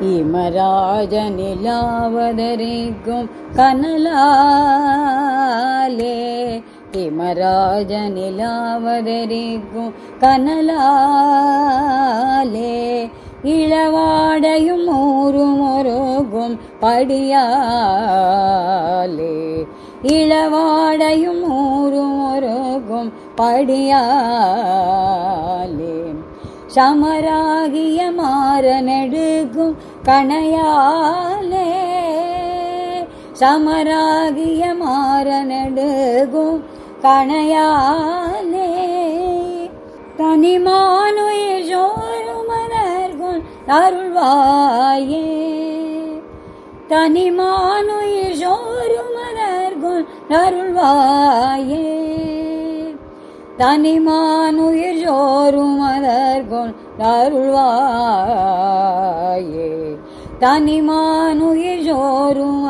இமராஜனிலாவதரிக்கும் கனலாலே. இமராஜனிலாவதரிக்கும் கனலாலே. இளவாடையும் ஊரும் ஒருகும் படியாலே. இளவாடையும் ஊரும் ஒருகும் படியாலே. சமராகிய மாறனெடுக்கும் கணையாலே. சமராகிய மாற கணையாலே. தனிமானுயிர் ஜோருமதற்குள் அருள்வாயே. தனிமானுயிர் ஜோருமதற்குள் அருள்வாயே. தனிமானுயிர் சோறு அருள்வாயே தனிமானுயிர் ஜோரும்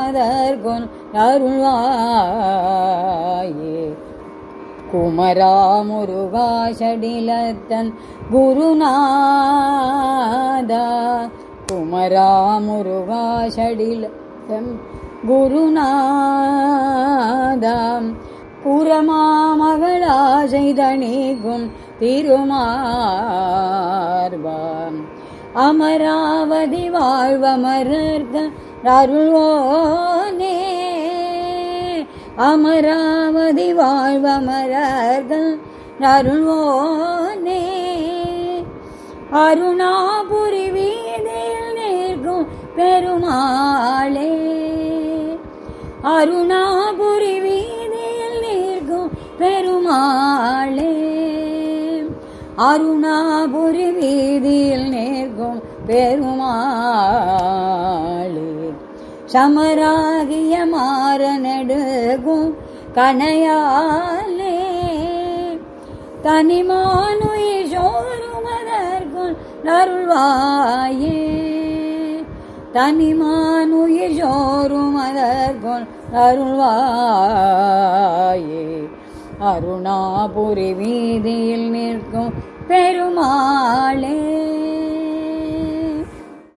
அருள்வாயே குமரா முருகா குருநாதா. குமரா முருகா சடிலத்தன் குருநாதாம் புறமாமகளாசை தணிகும் திருமார்வாம். அமராவதி வாழ்வமரர்கள் அருள்வோனே. அமராவதி வாழ்வமரர்கள் அருள்வோனே. அருணாபுரி வீதியில் நிற்கும் பெருமாளே. அருணாபுரி வீதியில் நிற்கும் பெருமாள். அருணாபுரி வீதியில் நேர்கும் பெருமாளே. சமராகிய மாறனெடுகும் கனையாலே தனிமானுயிஷோருமதற்குள் அருள்வாயே தனிமானுயிஷோருமதற்குள் சோரும் அருணாபுரி வீதியில் நிற்கும் பெருமாளே.